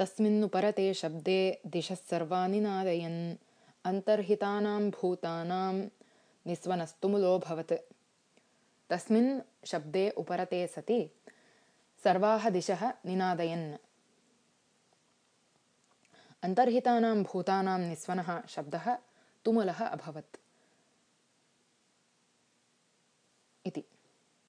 तस्मिन्नुपरते शब्दे दिशः सर्वानि नादयन्। अन्तर्हितानां भूतानां निस्वनस्तुमुलोऽभवत् तस्मिन् शब्दे उपरते सति सर्वाः दिशः निनादयन्। अन्तर्हितानां भूतानां निस्वनः शब्दः तुमुलः अभवत्। इति।